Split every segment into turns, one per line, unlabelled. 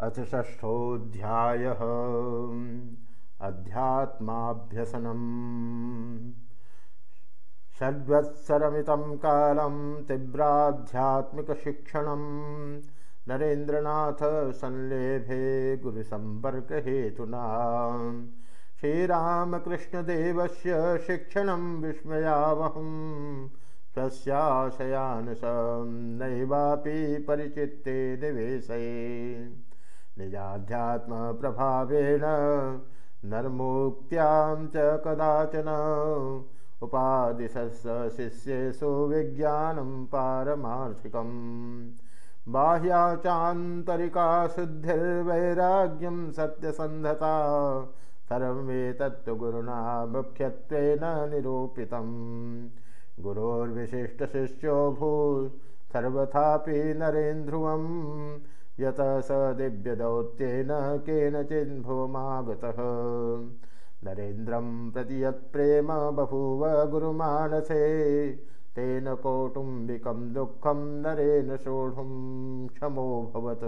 अथ षष्ठोऽध्यायः। अध्यात्माभ्यसनम्। षड्वत्सरमितं कालं तीव्राध्यात्मिकशिक्षणं। नरेन्द्रनाथसंलेभे गुरुसम्पर्कहेतुना। श्रीरामकृष्णदेवस्य शिक्षणं विस्मयावहम् स्वस्याशयानुस नैवापि परिचित्ते निवेशये निजाध्यात्मप्रभावेण नर्मोक्त्यां च कदाचन उपादिशस् शिष्येषु विज्ञानं पारमार्थिकम्। बाह्या चान्तरिका शुद्धिर्वैराग्यं सत्यसन्धता सर्वमेतत्तु गुरुणा मुख्यत्वेन निरूपितम्। गुरोर्विशिष्टशिष्यो भूत् सर्वथापि नरेन्द्रुवं यत स दिव्यदौत्येन केनचिन्भुवमागतः नरेन्द्रं प्रति यत्प्रेम बभूव गुरुमानसे तेन कौटुम्बिकं दुःखं नरेण सोढुं क्षमोऽभवत्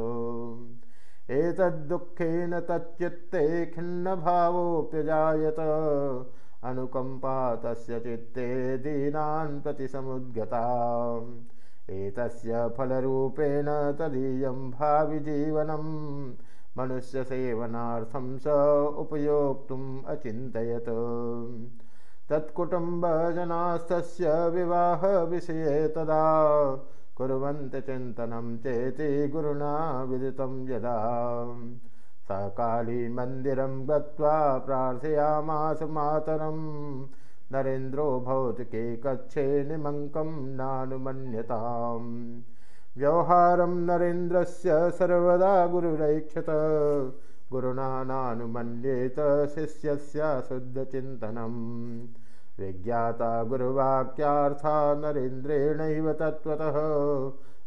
एतद्दुःखेन तच्चित्ते खिन्नभावोऽप्यजायत। अनुकम्पा तस्य चित्ते दीनान् प्रति समुद्गता एतस्य फलरूपेण तदीयं भाविजीवनं मनुष्यसेवनार्थं स उपयोक्तुम् अचिन्तयत्। तत्कुटुम्बजनास्तस्य विवाहविषये तदा कुर्वन्तचिन्तनं चेति गुरुणा विदितं यदा। स कालीमन्दिरं गत्वा प्रार्थयामास मातरम् नरेन्द्रो भौतिके कच्छे निमङ्कं नानुमन्यताम्। व्यवहारं नरेन्द्रस्य सर्वदा गुरुरैक्षत। गुरुणा नानुमन्येत शिष्यस्य शुद्धचिन्तनम्। विज्ञाता गुरुवाक्यार्था नरेन्द्रेणैव तत्त्वतः।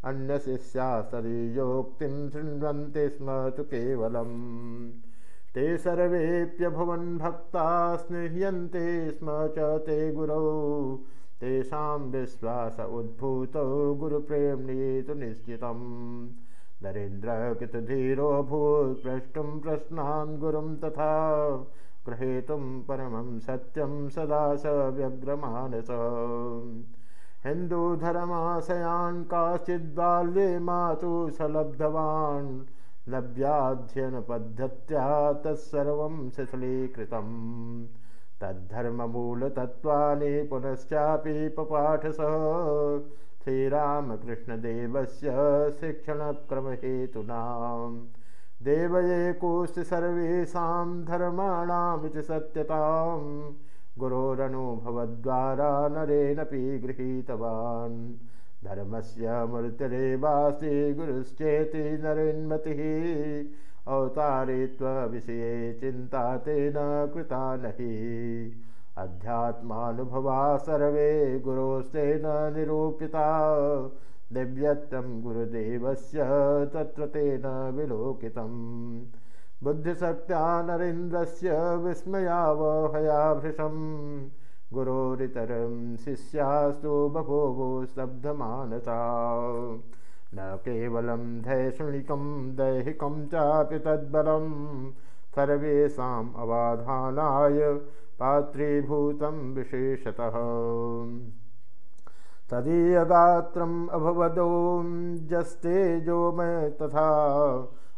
अन्यशिष्यास्तदीयोक्तिं शृण्वन्ति स्म तु केवलम् ते सर्वेऽप्यभवन् भक्ता स्निह्यन्ते स्म च ते गुरौ। तेषां विश्वास उद्भूतौ गुरुप्रेम्णीतु निश्चितम्। नरेन्द्रकृतधीरोऽभूत् प्रष्टुं प्रश्नान् गुरुं तथा। ग्रहीतुं परमं सत्यं सदा स व्यग्रमानस। हिन्दूधर्माशयान् काश्चिद्बाल्ये मातुः सलब्धवान् लभ्याध्ययनपद्धत्या तत्सर्वं शिथिलीकृतम् तद्धर्ममूलतत्त्वानि पुनश्चापि पपाठसः। श्रीरामकृष्णदेवस्य शिक्षणक्रमहेतुना। देवयेकोऽस्ति सर्वेषां धर्माणामिति सत्यतां गुरोरनुभवद्वारा नरेणपि गृहीतवान् धर्मस्य मूर्तिरेवास्ति गुरुश्चेति नरेन्मतिः। अवतारित्वविषये चिन्ता तेन कृता नहि। अध्यात्मानुभवा सर्वे गुरोस्तेन निरूपिता। दिव्यत्वं गुरुदेवस्य तत्र तेन विलोकितम्। बुद्धिशक्त्या नरेन्द्रस्य विस्मयावहयाभृशम् गुरोरितरं शिष्यास्तु बभूवो स्तब्धमानसा। न केवलं दैक्षणिकं दैहिकं चापि तद्बलं सर्वेषाम् अवाधानाय पात्रीभूतं विशेषतः। तदीयगात्रम् अभवदोजस्तेजोमय तथा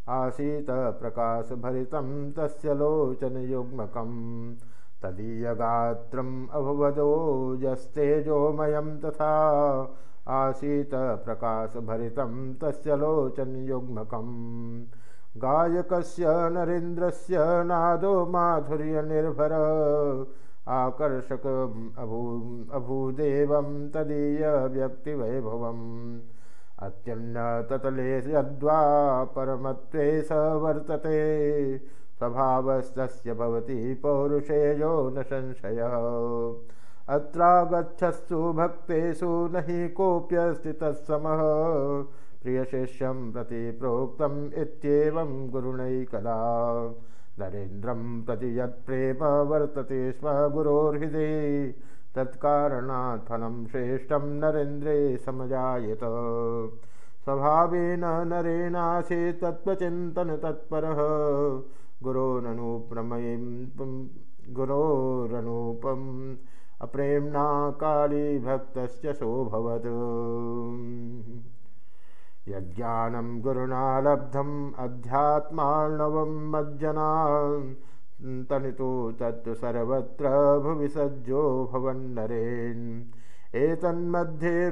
आसीत् प्रकाशभरितं तस्य लोचनयुग्मकम् तदीयगात्रम् अभवदोजस्तेजोमयं तथा आसीत् प्रकाशभरितं तस्य लोचनयुग्मकम्। गायकस्य नरेन्द्रस्य नादो माधुर्यनिर्भर आकर्षकम् अभू अभूदेवं तदीयव्यक्तिवैभवम्। अत्युन्नततले यद्वा परमत्वे स वर्तते स्वभावस्तस्य भवति पौरुषेयो न संशयः। अत्रागच्छत्सु भक्तेषु न हि कोऽप्यस्ति तत्समः प्रियशिष्यं प्रति प्रोक्तम् इत्येवं गुरुणैकदा। नरेन्द्रं प्रति यत्प्रेम वर्तते स्म गुरोर्हृदये तत्कारणात् फलं श्रेष्ठं नरेन्द्रे समजायत। स्वभावेन नरेणासि तत्त्वचिन्तनतत्परः गुरोरनुप्रमयीं गुरोरनुपम् अप्रेम्णा काली भक्तस्य सोऽभवत्। यज्ञानं गुरुणा लब्धम् अध्यात्मार्णवं मज्जना तनितो तत्तु सर्वत्र भुवि सज्जो भवन्नरेन् एतन्मध्ये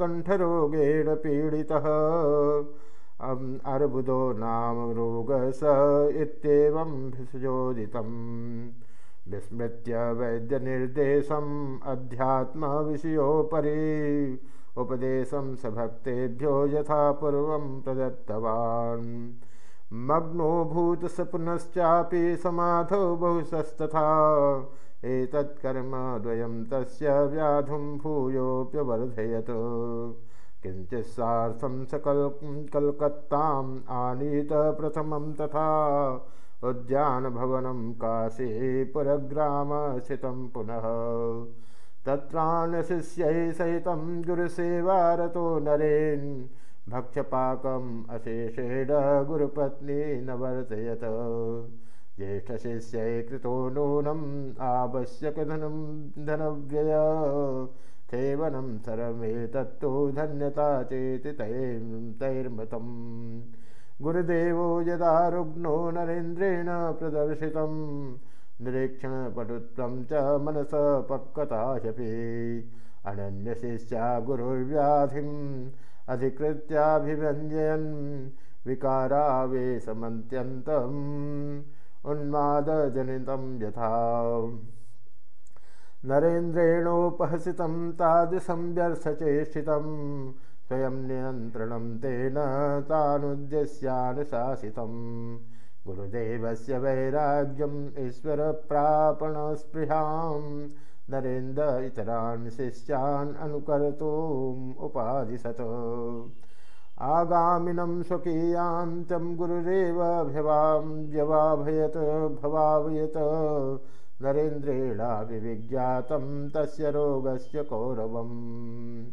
कण्ठरोगेण पीडितः अर्बुदो नाम रोग स इत्येवं भिषयोदितम् विस्मृत्य वैद्यनिर्देशम् अध्यात्मविषयोपरि। उपदेशं स भक्तेभ्यो यथा पूर्वं प्रदत्तवान्। मग्नो भूत स पुनश्चापि समाधौ बहुशस्तथा एतत्कर्मद्वयं तस्य व्याधुं भूयोऽप्यवर्धयत् किञ्चित् सार्थं स कल् कल्कत्ताम् आनीत प्रथमं तथा उद्यानभवनं काशी पुरग्रामस्थितं पुनः। तत्रान्यशिष्यैः सहितं गुरुसेवारतो नरेन् भक्षपाकम् अशेषेण गुरुपत्नी न वर्तयत। ज्येष्ठशिष्यै कृतो नूनम् आवश्यकधनं धनव्यय सेवनं सर्वमेतत्तु धन्यता चेति तैर्मतम्। गुरुदेवो यदा रुग्नो नरेन्द्रेण प्रदर्शितं निरीक्षणपटुत्वं च मनस पक्वताशपि अनन्यशिष्या गुरुर्व्याधिम् अधिकृत्याभिव्यञ्जयन् विकारावेशमन्त्यन्तम् उन्मादजनितं यथा नरेन्द्रेणोपहसितं तादृशं व्यर्थचेष्टितं स्वयं नियन्त्रणं तेन तानुद्देश्यानुशासितं गुरुदेवस्य वैराग्यम् ईश्वरप्रापणस्पृहाम् नरेन्द्र इतरान् शिष्यान् अनुकर्तुम् उपादिशत् आगामिनं स्वकीयान्तं गुरुरेवाभिवां व्यवाभयत् भवावयत् नरेन्द्रेणाभिविज्ञातं तस्य रोगस्य गौरवम्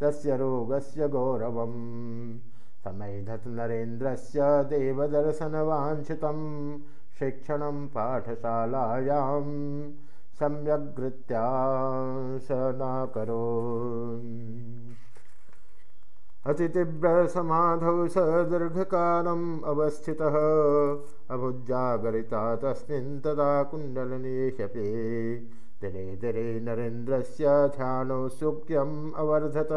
तस्य रोगस्य गौरवम्। समैधत् नरेन्द्रस्य देवदर्शनवाञ्छितं शिक्षणं पाठशालायाम् सम्यग्रीत्या स न करो अतितीव्रसमाधौ स दीर्घकालम् अवस्थितः। अभुज्जागरिता तस्मिन् तदा कुण्डलनेशपे दिने दिने नरेन्द्रस्य ध्यानौत्सुक्यम् अवर्धत।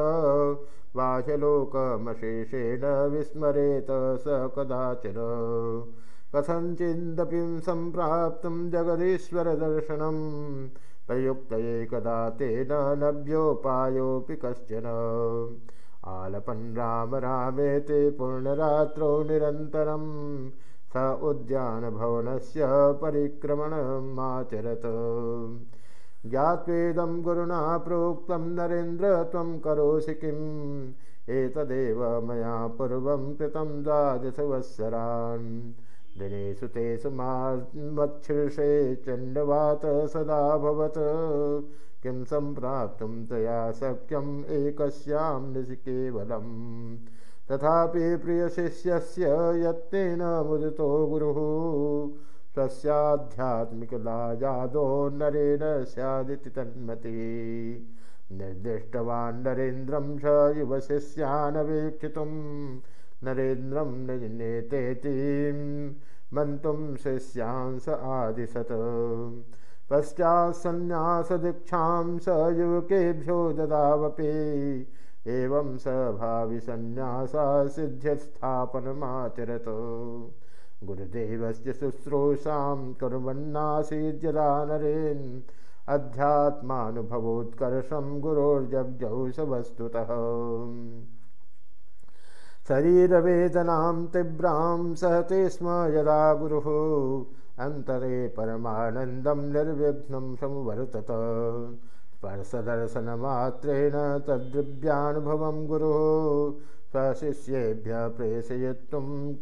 बाह्यलोकमशेषेण विस्मरेत स कदाचन कथञ्चिदपि सम्प्राप्तं जगदीश्वरदर्शनं प्रयुक्त एकदा तेन नभ्योपायोऽपि कश्चन आलपन् राम रामेते पूर्णरात्रौ निरन्तरं स उद्यानभवनस्य परिक्रमणमाचरत् ज्ञात्वेदं गुरुणा प्रोक्तं नरेन्द्र त्वं करोषि किम्? एतदेव मया पूर्वं कृतं द्वादशवत्सरान्। दिनेषु तेषु मच्छीर्षे चण्डवात सदाभवत् किं सम्प्राप्तुं तया शक्यम् एकस्यां निशि केवलम् तथापि प्रियशिष्यस्य यत्नेन मुदितो गुरुः। स्वस्याध्यात्मिकलायादो नरेण स्यादिति तन्मतिः। निर्दिष्टवान् नरेन्द्रं स युवशिष्यानवेक्षितुम् नरेन्द्रं निनेतेतीं मन्तुं शिष्यांस आदिशत् पश्चात् सन्न्यासदीक्षां स युवकेभ्यो ददावपि। एवं स भाविसन्न्यासा सिद्ध्यस्थापनमाचरत्। गुरुदेवस्य शुश्रूषां कुर्वन्नासीद्यदा नरेन्। अध्यात्मानुभवोत्कर्षं गुरोर्जग्जौ स वस्तुतः। शरीरवेदनां तीव्रां सहते स्म यदा गुरुः अन्तरे परमानन्दं निर्विघ्नं संवर्तत स्पर्शदर्शनमात्रेण तद्दिव्यानुभवं गुरुः। स्वशिष्येभ्यः प्रेषयितुम्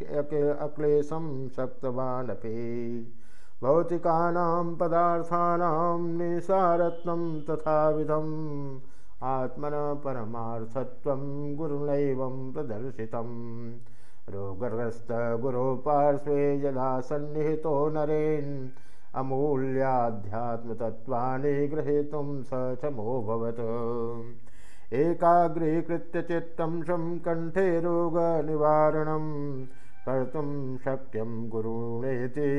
अक्लेशं शक्तवानपि। भौतिकानां पदार्थानां निसारत्नं तथाविधम्। आत्मन परमार्थत्वं गुरुणैवं प्रदर्शितम् रोगग्रस्तगुरोपार्श्वे यदा सन्निहितो नरेन् अमूल्याध्यात्मतत्त्वानि ग्रहीतुं सक्षमोऽभवत् एकाग्रीकृत्य चित्तं शं कण्ठे रोगनिवारणं कर्तुं शक्यं गुरुणेति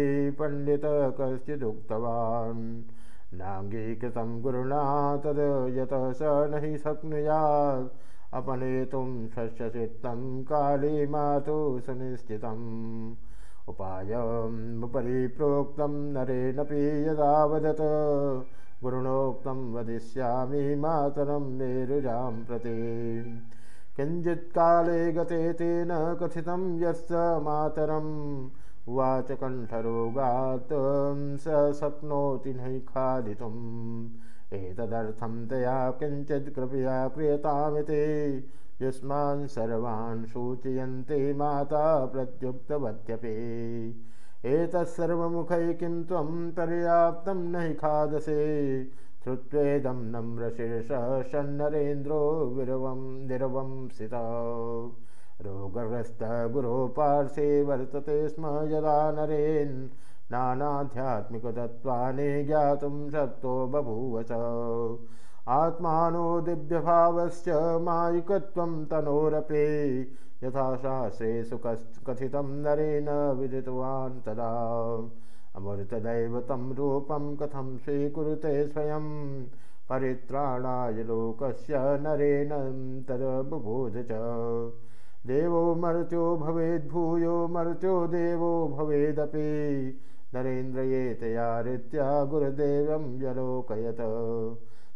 पण्डित कश्चिदुक्तवान्। नाङ्गीकृतं गुरुणा तद् यतः स न हि शक्नुयात् अपनेतुं शस्यचित्तं काली मातु सुनिश्चितम्। उपायमुपरि प्रोक्तं नरेणपि यदा वदत गुरुणोक्तं वदिष्यामि मातरं मेरुजां प्रति। किञ्चित्काले गते तेन कथितं यस्य मातरम्। उवाच कण्ठरोगात् स शक्नोति नहि खादितुम् एतदर्थं तया किञ्चित् कृपया क्रियतामिति। युष्मान् सर्वान् सूचयन्ति माता प्रत्युक्तवत्यपि। एतत्सर्वमुखै किं त्वं पर्याप्तं न हि खादसे। श्रुत्वेदं नम्रशीर्षः शन्नरेन्द्रो विरवं निरवंसित। रोगग्रस्तः गुरोपार्श्वे वर्तते स्म यदा नरेन् नानाध्यात्मिकतत्त्वानि ज्ञातुं शक्तो बभूव च। आत्मानो दिव्यभावस्य मायिकत्वं तनोरपि। यथा शास्त्रेषु कथितं नरेण विदितवान् तदा। अमृतदैव तं रूपं कथं स्वीकुरुते स्वयं? परित्राणाय लोकस्य नरेण तदबुबोध च। देवो मर्त्यो भवेद्भूयो मर्त्यो देवो भवेदपि नरेन्द्र ये तयारित्या गुरुदेवं व्यलोकयत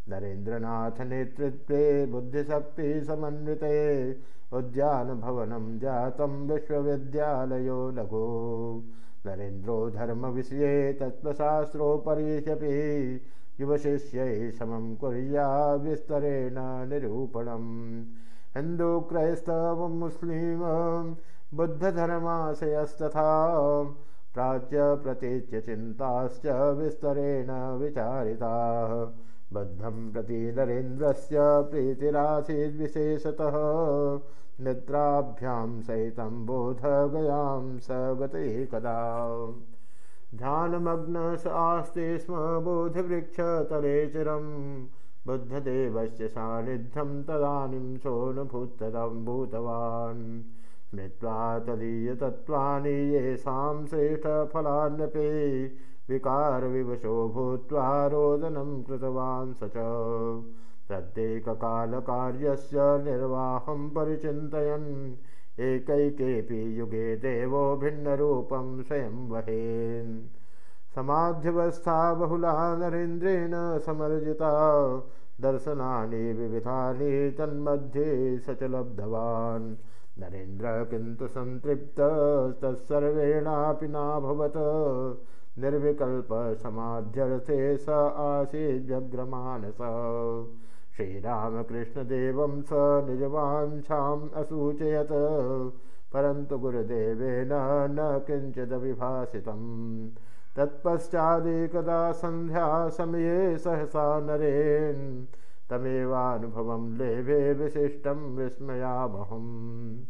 नरेन्द्रनाथनेतृत्वे बुद्धिशक्तिसमन्विते उद्यानभवनं जातं विश्वविद्यालयो लघु। नरेन्द्रो धर्मविषये तत्त्वशास्त्रोपरिष्यपि युवशिष्यै समं कुर्या विस्तरेण निरूपणम्। हिन्दुक्रैस्तवमुस्लिं बुद्धधर्माशयस्तथा प्राच्य चिन्ताश्च विस्तरेण विचारिताः। बद्धं प्रति नरेन्द्रस्य प्रीतिरासीद्विशेषतः। निद्राभ्यां सहितं बोधगयां स गते कदा। ध्यानमग्न स आस्ते स्म बोधवृक्षतले चिरं। बुद्धदेवस्य सान्निध्यं तदानीं सोऽनुभूततं भूतवान् स्मृत्वा तदीयतत्त्वानि येषां श्रेष्ठफलान्यपि विकारविवशो भूत्वा रोदनं कृतवान् स च। प्रत्येककालकार्यस्य निर्वाहं परिचिन्तयन्। एकैकेऽपि युगे देवो भिन्नरूपं स्वयं वहेन्। समाध्यवस्था बहुला नरेन्द्रेण समर्जिता। दर्शनानि विविधानि तन्मध्ये स च लब्धवान् नरेन्द्र किन्तु सन्तृप्तस्तत्सर्वेणापि नाभवत्। निर्विकल्पसमाध्यर्थे स आसीद्व्यग्रमानस श्रीरामकृष्णदेवं स निजवाञ्छाम् असूचयत्। परन्तु गुरुदेवेन न किञ्चिदविभासितम् तत्पश्चादेकदा सन्ध्यासमये सहसा नरेन् तमेवानुभवं लेभे विशिष्टं विस्मयामहम्।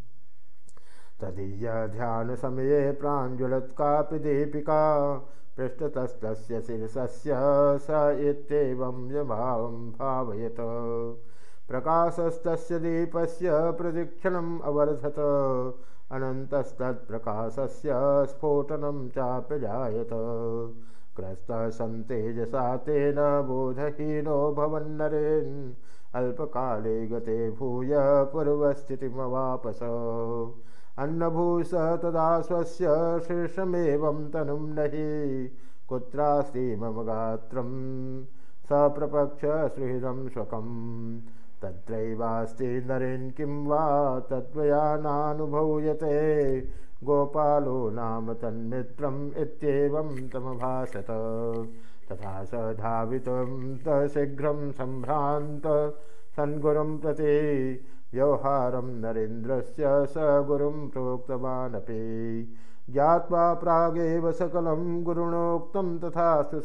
तदीयध्यानसमये कापि दीपिका पृष्ठतस्तस्य शिरसस्य स इत्येवं यभावं भावयत। प्रकाशस्तस्य दीपस्य प्रदीक्षणम् अवर्धत अनन्तस्तत्प्रकाशस्य स्फोटनं चाप्यजायत क्रस्तः सन्तेजसा तेन बोधहीनो भवन्नरेन्। अल्पकाले गते भूय पूर्वस्थितिमवापस। अन्नभूष तदा स्वस्य शीर्षमेवं तनुं नहि। कुत्रास्ति मम गात्रं? सप्रपक्ष सुहृदं स्वकं तत्रैवास्ति नरेन् किं वा? तत्त्वया नानुभूयते गोपालो नाम तन्मित्रम् इत्येवं तमभाषत तथा स धावितं तशीघ्रं सम्भ्रान्त। सन्गुरुं प्रति व्यवहारं नरेन्द्रस्य स गुरुं प्रोक्तवानपि। ज्ञात्वा प्रागेव सकलं गुरुणोक्तं तथास्तु स।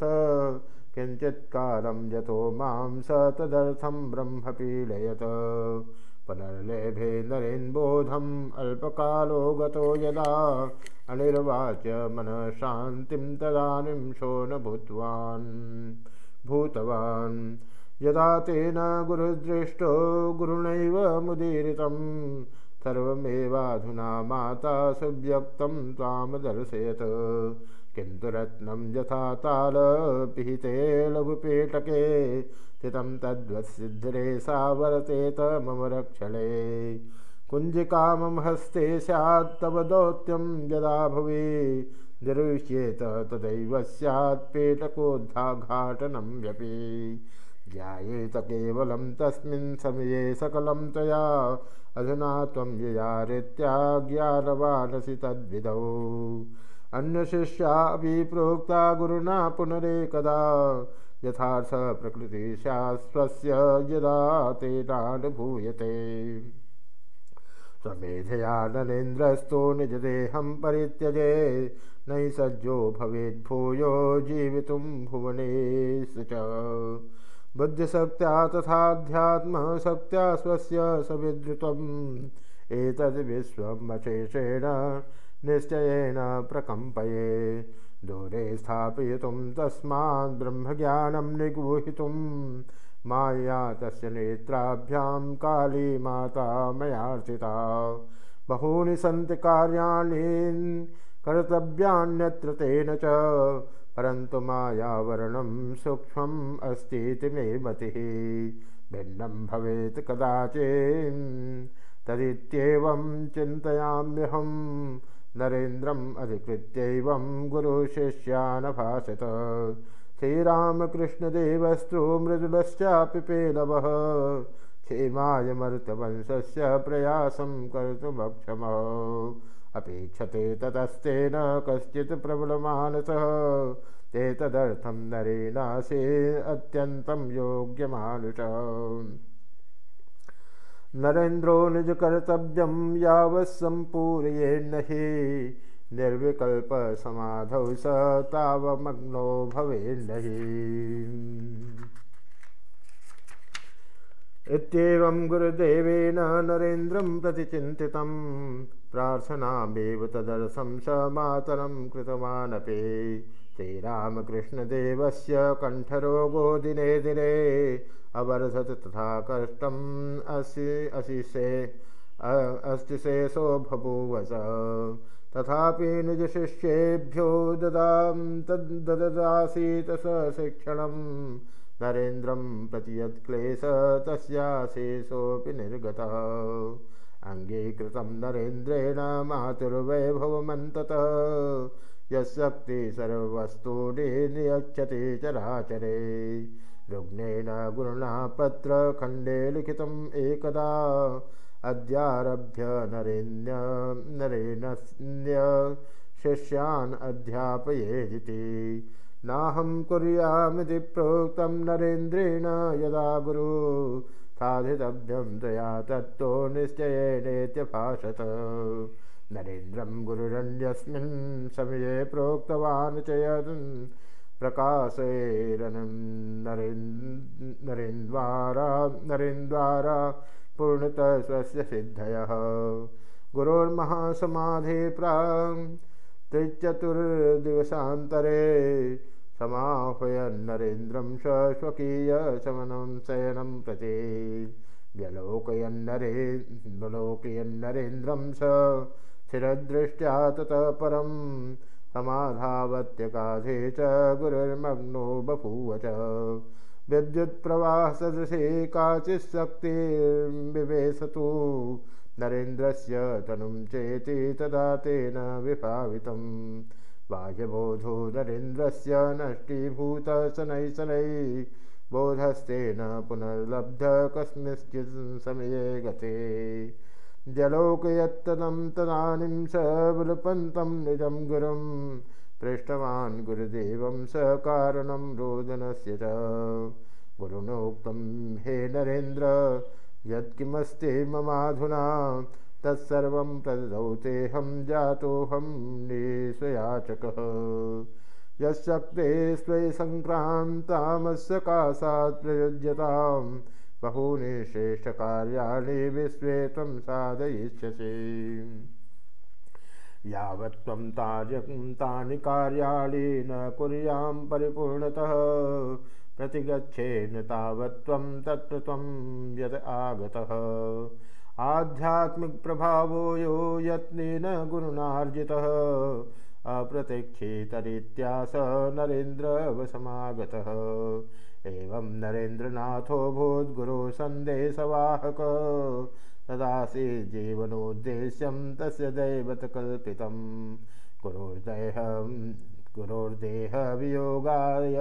किञ्चित्कालं यतो मां स तदर्थं ब्रह्म पुनर्लेभे नरेन्बोधम् अल्पकालो गतो यदा अनिर्वाच्य मनः शान्तिं तदानीं शो न भूतवान्। भूतवान् यदा तेन गुरुदृष्टो गुरुणैव मुदीरितं सर्वमेवाधुना माता सुव्यक्तं त्वामदर्शयत् किन्तु रत्नं यथा तालपिहिते लघुपेटके स्थितं तद्वत्सिद्धरे सा वर्तेत मम रक्षणे। कुञ्जिका मम हस्ते स्यात् तव दौत्यं यदा भुवि। निरुष्येत तदैव स्यात् पेटकोद्धाघाटनं व्यपि। ज्ञायेत केवलं तस्मिन् समये सकलं त्वया अधुना त्वं ययारित्याज्ञानवानसि तद्विधौ अन्यशिष्या अपि प्रोक्ता गुरुणा पुनरेकदा यथार्थप्रकृतिशा स्वस्य यदा तेनानुभूयते। स्वमेधया नरेन्द्रस्तो निजदेहं परित्यजे नहि सज्जो भवेद्भूयो जीवितुं भुवनेषु च। बुद्धिशक्त्या तथाध्यात्मशक्त्या स्वस्य सविधृतम् एतद् विश्वमशेषेण निश्चयेन प्रकम्पये दूरे स्थापयितुं तस्मात् ब्रह्मज्ञानं निगूहितुं माया तस्य नेत्राभ्यां काली माता मयार्चिता बहूनि सन्ति कार्याणि कर्तव्यान्यत्र तेन च परन्तु मायावरणं सूक्ष्मम् अस्तीति मे मतिः। भिन्नं भवेत् कदाचित् तदित्येवं चिन्तयाम्यहं नरेन्द्रम् अधिकृत्यैवं गुरुशिष्यानभाषत श्रीरामकृष्णदेवस्तु मृदुलश्चापि पेलवः। क्षेमायमर्तवंशस्य प्रयासं कर्तुमक्षमः। अपेक्षते ततस्तेन कश्चित् प्रबलमानसः। ते तदर्थं नरेणासे अत्यन्तं योग्यमानुष नरेन्द्रो निजकर्तव्यं यावत् सम्पूरयेन्न हि निर्विकल्पसमाधौ स तावमग्नो भवेन्न हि। इत्येवं गुरुदेवेन नरेन्द्रं प्रति चिन्तितं प्रार्थनामेव स मातरं कृतवानपि श्रीरामकृष्णदेवस्य कण्ठरोगो दिने दिने अवर्धत तथा कष्टम् असि अशिषे अस्तिशेषो बभूवस तथापि निजशिष्येभ्यो ददां तद्ददासीत स शिक्षणं नरेन्द्रं प्रति यत्क्लेश तस्याशेषोऽपि निर्गतः। अङ्गीकृतं नरेन्द्रेण मातुर्वैभवमन्ततः यशक्ति सर्ववस्तूनि नियच्छति चराचरे। रुग्णेन गुरुणा पत्रखण्डे लिखितम् एकदा। अद्यारभ्य नरेणस्य शिष्यान् अध्यापयेदिति। नाहं कुर्यामिति प्रोक्तं नरेन्द्रेण यदा गुरु। साधितभ्यं तया तत्तो निश्चयेनेत्यभाषत नरेन्द्रं गुरुरन्यस्मिन् समये प्रोक्तवान् च यत् प्रकाशैरनं नरेन्द्वारा नरेन्द्वारा पूर्णतः स्वस्य सिद्धयः। गुरोर्महासमाधे प्राङ् त्रिचतुर्दिवसान्तरे समाह्वयन्नरेन्द्रं स स्वकीयशमनं शयनं प्रति। व्यलोकयन्नरे व्यलोकयन्नरेन्द्रं स स्थिरदृष्ट्या ततः परं समाधावत्यकाधे च गुरुर्मग्नो बभूव च। विद्युत्प्रवाहसदृशे काचित् नरेन्द्रस्य तनुं चेति तदा तेन विभावितम्। बाह्यबोधो नरेन्द्रस्य नष्टीभूतः शनैः शनैः बोधस्तेन पुनर्लब्ध कस्मिंश्चित् समये गते जलोकयत्तदं तदानीं स विलपन्तं निजं गुरुं पृष्टवान् गुरुदेवं स कारणं रोदनस्य च। गुरुणोक्तं हे नरेन्द्र यत्किमस्ति ममाधुना तत्सर्वं प्रददौ तेऽहं जातोऽहं निस्वयाचकः। यशक्ते स्वे सङ्क्रान्तामस्य कासात् प्रयुज्यतां बहूनि श्रेष्ठकार्याणि विश्वे त्वं साधयिष्यसि। यावत् त्वं तानि कार्याणि न कुर्यां परिपूर्णतः। प्रतिगच्छेन तावत् त्वं तत्र त्वं यत् आगतः। आध्यात्मिकप्रभावो यो यत्नेन गुरुणार्जितः अप्रतीक्षितरीत्या स नरेन्द्रवसमागतः एवं नरेन्द्रनाथो भूद्गुरुसन्देशवाहक तदासीत् जीवनोद्देश्यं तस्य दैवतकल्पितं। गुरोर्देहं गुरोर्देहवियोगाय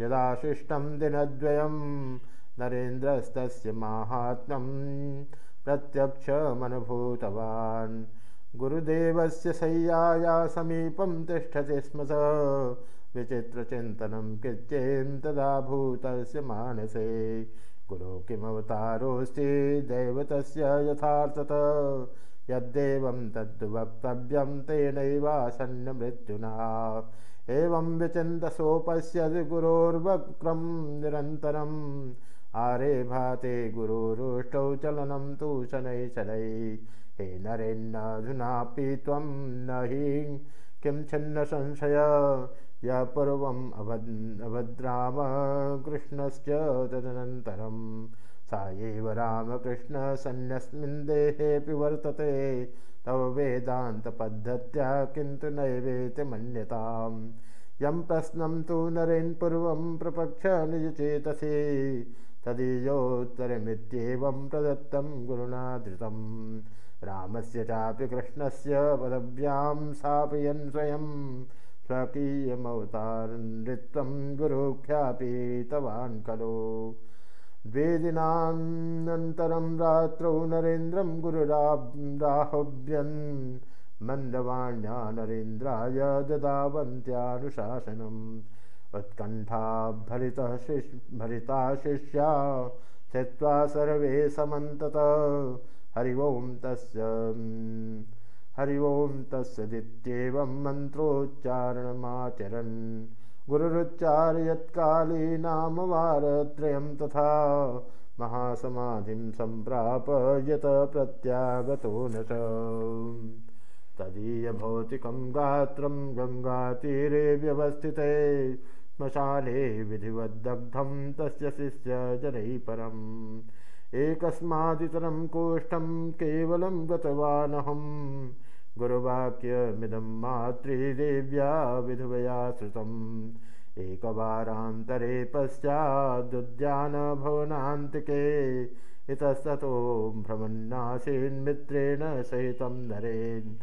यदा शिष्टं दिनद्वयं। नरेन्द्रस्तस्य माहात्म्यं प्रत्यक्षमनुभूतवान्। गुरुदेवस्य शय्याया समीपं तिष्ठति स्म स विचित्रचिन्तनं कृत्यें तदा भूतस्य मानसे। गुरु किमवतारोऽस्ति दैवतस्य यथार्थत? यद्देवं तद् वक्तव्यं तेनैवासन्नमृत्युना एवं विचिन्तसोपश्यति गुरोर्वक्रं निरन्तरम्। आरे भाते गुरुरुष्टौ चलनं तु शनैः शनैः। हे नरेन्नाधुनापि त्वं न हि किं छिन्न संशय य अभद् अभद्राम कृष्णश्च तदनन्तरं सा एव रामकृष्णसन्न्यस्मिन् देहेऽपि वर्तते। तव वेदान्तपद्धत्या किन्तु नैवेति मन्यताम्। यं प्रश्नं तु नरेन् पूर्वं प्रपक्ष निजचेतसि। तदीयोत्तरमित्येवं प्रदत्तं गुरुणा धृतं रामस्य चापि कृष्णस्य पदव्यां स्थापयन् स्वयं स्वकीयमवतारनृत्वं गुरुख्यापितवान् खलु। द्वे दिनानन्तरं रात्रौ नरेन्द्रं गुरुराहुव्यन् मन्दवाण्या नरेन्द्राय ददावन्त्यानुशासनम्। उत्कण्ठाभरितः शिष् भरिता शिष्या स्थित्वा सर्वे समन्तत। हरि ओं तस्य हरि ओं तस्य दित्येवं मन्त्रोच्चारणमाचरन्। गुरुरुच्चार्यत्काली नाम वारत्रयं तथा महासमाधिं सम्प्राप यत प्रत्यागतो न च तदीयभौतिकं गात्रं गङ्गातीरे व्यवस्थिते श्मशाने विधिवद्दग्धं तस्य शिष्यजनैः परम्। एकस्मादितरं कोष्ठं केवलं गतवानहम् गुरुवाक्यमिदं मातृदेव्या विधुवया श्रुतम्। एकवारान्तरे पश्चादुद्यानभवनान्तिके इतस्ततो भ्रमन्नासीन्मित्रेण सहितं नरेन्।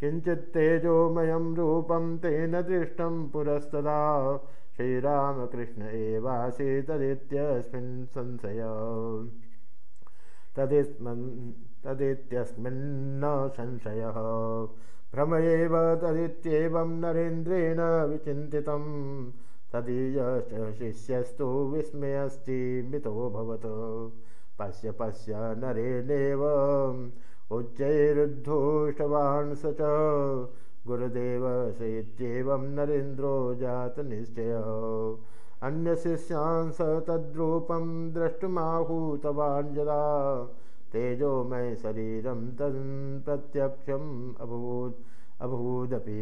किञ्चित् तेजोमयं रूपं तेन दृष्टं पुरस्तदा श्रीरामकृष्ण एवासीतदित्यस्मिन् संशय। तदिस्मन् तदित्यस्मिन्न संशयः। भ्रम एव तदित्येवं नरेन्द्रेण विचिन्तितं तदीयश्च शिष्यस्तु विस्मयस्ति मितोऽभवत् पश्य पश्य नरेणेव उच्चैरुद्धोष्टवान् स च। गुरुदेव सेत्येवं नरेन्द्रो जातनिश्चय अन्यशिष्यांस तद्रूपं द्रष्टुमाहूतवान् यदा तेजोमय शरीरं तन् प्रत्यक्षम् अभूत् अभूदपि